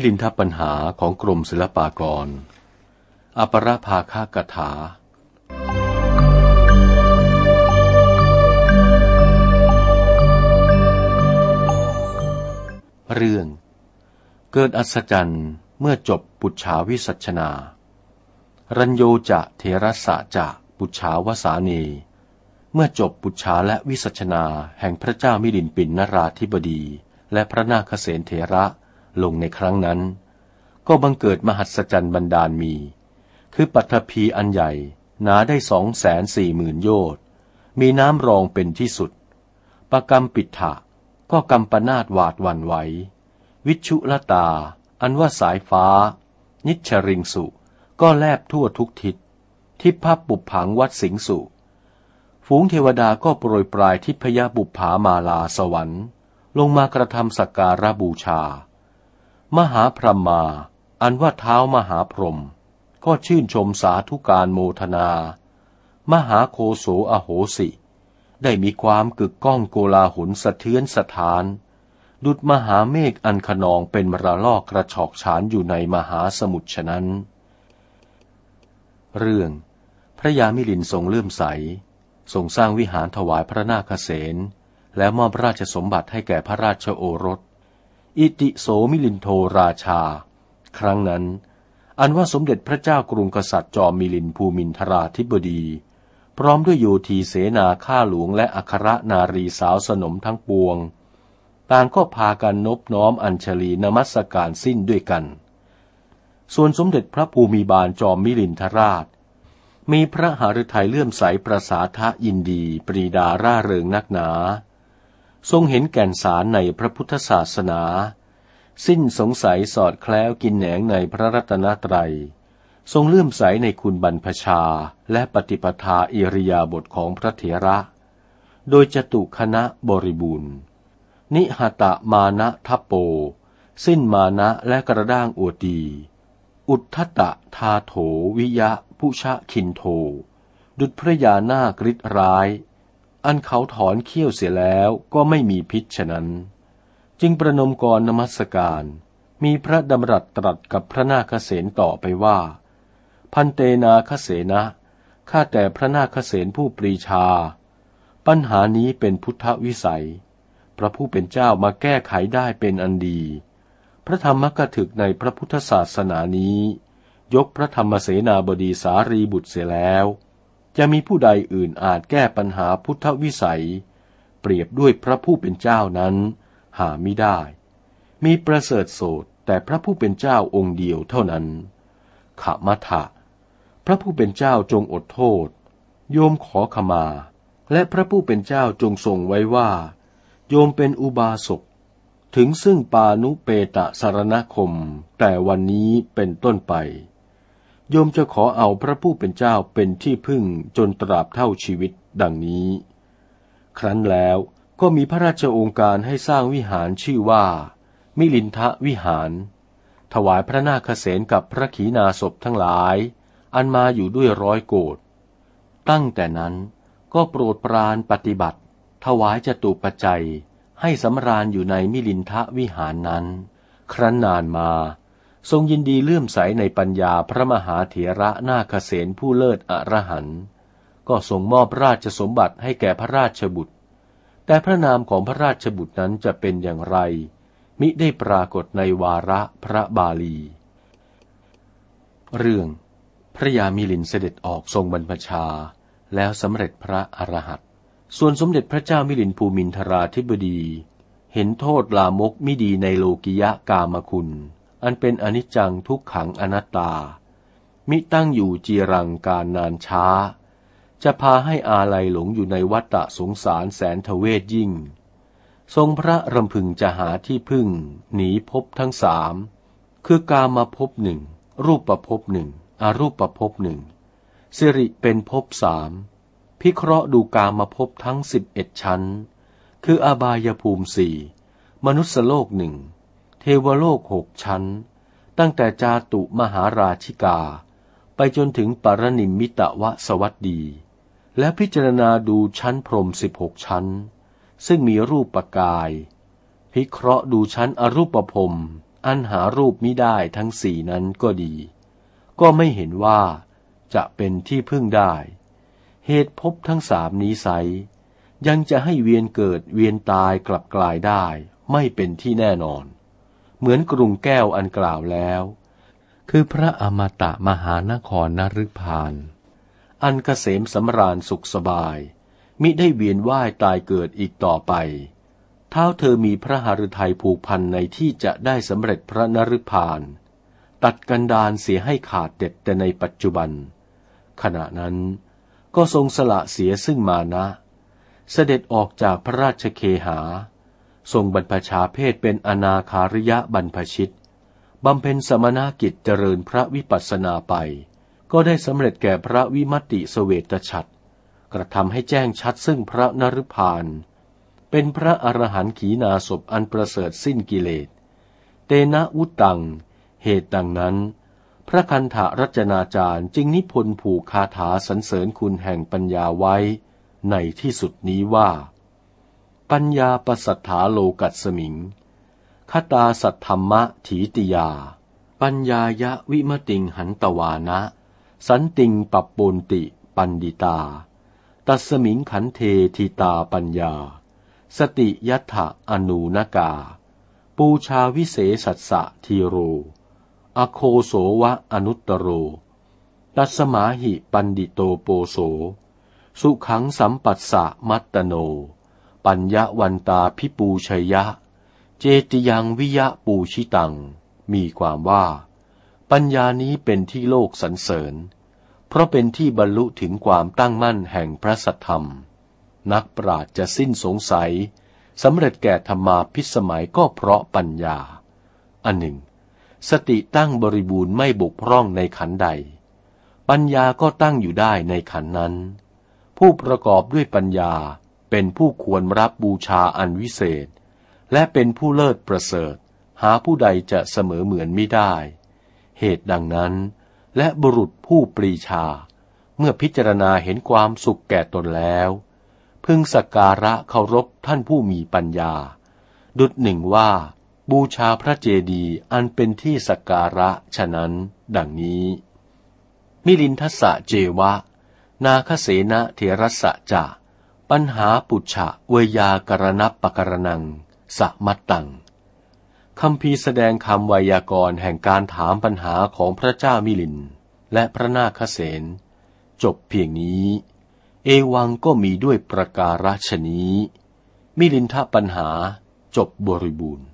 มิลินทปัญหาของกรมศิลปากร อปรภาคากถา เรื่อง เกิดอัศจรรย์เมื่อจบปุจฉาวิสัชนา รัญโยจะเทระสะจะปุจฉาวสานีเมื่อจบปุจฉาและวิสัชนาแห่งพระเจ้ามิลินปินนราธิบดี และพระนาคเษนเถระ ลงในครั้งนั้น ก็บังเกิดมหัศจรรย์บันดาลมี คือปัทภีอันใหญ่หนาได้สองแสนสี่หมื่นโยชน์มีน้ำรองเป็นที่สุด ประกรรมปิดถะก็กำปนาดหวาดวันไหว วิชุลตา อันว่าสายฟ้า นิชริงสุ ก็แลบทั่วทุกทิศ ทิพปุบผังวัดสิงสุ ฝูงเทวดาก็โปรยปลายทิพยบุปผามาลาสวรรค์ ลงมากระทำสักการะบูชา มหาพรหมา อันว่าเท้ามหาพรหมก็ชื่นชมสาธุการโมทนา มหาโคโสอโหสิ ได้มีความกึกก้องโกลาหุนสะเทือนสถาน ดุดมหาเมฆอันขนองเป็นมระลอกกระชอกฉานอยู่ในมหาสมุทรฉะนั้น เรื่อง พระยามิลินทรงเลื่อมใส ทรงสร้างวิหารถวายพระนาคเสนแล้วมอบราชสมบัติให้แก่พระราชโอรส อิติโสมิลินโทราชา ครั้งนั้น อันว่าสมเด็จพระเจ้ากรุงกษัตริย์จอมมิลินภูมินทราธิบดี พร้อมด้วยโยธีเสนาข้าหลวงและอัครนารีสาวสนมทั้งปวง ต่างก็พากันนบน้อมอัญชลีนมัสการสิ้นด้วยกัน ส่วนสมเด็จพระภูมิบาลจอมมิลินทราช มีพระหฤทัยเลื่อมใสประสาทะยินดี ปรีดาร่าเริงนักหนา ทรงเห็นแก่นสารในพระพุทธศาสนา สิ้นสงสัยสอดแคล้วกินแหนงในพระรัตนตรัย ทรงเลื่อมใสในคุณบรรพชาและปฏิปทาอิริยาบถของพระเถระ โดยจตุคณะบริบูรณ์ นิหตะมานะทัปโป สิ้นมานะและกระด้างอวดี อุทธตะทาโถวิยะผู้ชะคินโท ดุจพระยาหน้ากริษร้าย อันเขาถอนเขี้ยวเสียแล้วก็ไม่มีพิษฉะนั้น จึงประนมกรนมัสการ มีพระดำรัสตรัสกับพระนาคเษนต่อไปว่า พันเตนาคเสนะข้าแต่พระนาคเษนผู้ปรีชา ปัญหานี้เป็นพุทธวิสัย พระผู้เป็นเจ้ามาแก้ไขได้เป็นอันดี พระธรรมกถึกในพระพุทธศาสนานี้ ยกพระธรรมเสนาบดีสารีบุตรเสียแล้ว จะมีผู้ใดอื่นอาจแก้ปัญหาพุทธวิสัย เปรียบด้วยพระผู้เป็นเจ้านั้น หาไม่ได้ มีประเสริฐโสดแต่พระผู้เป็นเจ้าองค์เดียวเท่านั้นขมัทะพระผู้เป็นเจ้าจงอดโทษ โยมขอขมา และพระผู้เป็นเจ้าจงทรงไว้ว่า โยมเป็นอุบาสกถึงซึ่งปานุเปตะสารณคม แต่วันนี้เป็นต้นไป โยมจะขอเอาพระผู้เป็นเจ้าเป็นที่พึ่งจนตราบเท่าชีวิตดังนี้ ครั้นแล้วก็มีพระราชองค์การให้สร้างวิหารชื่อว่า มิลินทะวิหาร ถวายพระนาคเษนกับพระขีณาสพทั้งหลาย อันมาอยู่ด้วยร้อยโกดตั้งแต่นั้นก็โปรดปรานปฏิบัติ ถวายจตุปัจจัยให้สำราญอยู่ในมิลินทะวิหารนั้น ครั้นนานมา ทรงยินดีเลื่อมใสในปัญญาพระมหาเถระนาคเษนผู้เลิศอรหันต์ก็ทรงมอบราชสมบัติให้แก่พระราชบุตร แต่พระนามของพระราชบุตรนั้นจะเป็นอย่างไร มิได้ปรากฏในวาระพระบาลี เรื่อง พระยามิลินเสด็จออกทรงบรรพชา แล้วสำเร็จพระอรหันต์ส่วนสมเด็จพระเจ้ามิลินภูมินทราธิบดี เห็นโทษลามกมิดีในโลกิยะกามคุณ อันเป็นอนิจจังทุกขังอนัตตา มิตั้งอยู่จีรังการนานช้า จะพาให้อาลัยหลงอยู่ในวัฏสงสารแสนทเวทยิ่ง ทรงพระรำพึงจะหาที่พึ่ง หนีภพทั้งสาม คือกามาภพหนึ่ง รูปประภพหนึ่งอรูปประภพหนึ่งสิริเป็นภพสาม พิเคราะห์ดูกามาภพทั้งสิบเอ็ดชั้น คืออบายภูมิสี่มนุษยโลกหนึ่ง เทวโลกหกชั้น ตั้งแต่จาตุมหาราชิกา ไปจนถึงปรนิมมิตวสวัสดี และพิจารณาดูชั้นพรมสิบหกชั้น ซึ่งมีรูปปกาย พิเคราะห์ดูชั้นอรูปภพอันหารูปมิได้ทั้งสี่นั้นก็ดี ก็ไม่เห็นว่าจะเป็นที่พึ่งได้ เหตุพบทั้งสามนี้ไซยังจะให้เวียนเกิดเวียนตายกลับกลายได้ ไม่เป็นที่แน่นอน เหมือนกรุงแก้วอันกล่าวแล้ว คือพระอมตะมหานครนฤพาน อันเกษมสำราญสุขสบาย มิได้เวียนว่ายตายเกิดอีกต่อไป เท้าเธอมีพระหฤทัยผูกพันในที่จะได้สำเร็จพระนฤพาน ตัดกันดานเสียให้ขาดเด็ดแต่ในปัจจุบัน ขณะนั้นก็ทรงสละเสียซึ่งมานะ เสด็จออกจากพระราชเคหา ทรงบรรพชาเพศเป็นอนาคาริยะบรรพชิต บำเพ็ญสมณกิจเจริญพระวิปัสสนาไป ก็ได้สำเร็จแก่พระวิมติสเวตฉัตรกระทำให้แจ้งชัดซึ่งพระนรุพานเป็นพระอรหันต์ขีนาศพอันประเสริฐสิ้นกิเลส เตนะวุตัง เหตุดังนั้น พระคันธารัจนาจารย์จึงนิพนธ์ผูกคาถาสรรเสริญคุณแห่งปัญญาไว้ ในที่สุดนี้ว่า ปัญญาปสัทธาโลกัสมิง คตาสัทธรรมะถีติยา ปัญญายะวิมติงหันตวานะ สันติงปับปนติปันดิตา ตัสมิงขันเททิตาปัญญา สติยัตถะอนูนกา ปูชาวิเศสัสสะทีโร อโคโสวะอนุตตโร ตัสมาหิปันดิโตโปโส สุขังสัมปัสสะมัตตโน ปัญญวันตาพิปูชยะ เจติยังวิยะปูชิตัง มีความว่า ปัญญานี้เป็นที่โลกสรรเสริญ เพราะเป็นที่บรรลุถึงความตั้งมั่นแห่งพระสัทธรรม นักปราชญ์จะสิ้นสงสัยสำเร็จแก่ธรรมาพิสมัยก็เพราะปัญญา อันหนึ่ง สติตั้งบริบูรณ์ไม่บกพร่องในขันใด ปัญญาก็ตั้งอยู่ได้ในขันนั้น ผู้ประกอบด้วยปัญญา เป็นผู้ควรรับบูชาอันวิเศษ และเป็นผู้เลิศประเสริฐ หาผู้ใดจะเสมอเหมือนไม่ได้ เหตุดังนั้น และบุรุษผู้ปรีชา เมื่อพิจารณาเห็นความสุขแก่ตนแล้ว พึงสักการะเคารพท่านผู้มีปัญญา ดุดหนึ่งว่า บูชาพระเจดีย์อันเป็นที่สักการะฉะนั้น ดังนี้ มิลินทสะเจวะ นาคเสนะเทรสะจะ ปัญหาปุจฉะเวยากรณปกรนังสมัตตังคำพีแสดงคำไวยากรณ์แห่งการถามปัญหาของพระเจ้ามิลิน และพระนาคเสนจบเพียงนี้ เอวังก็มีด้วยประการฉนี้ มิลินทปัญหาจบบริบูรณ์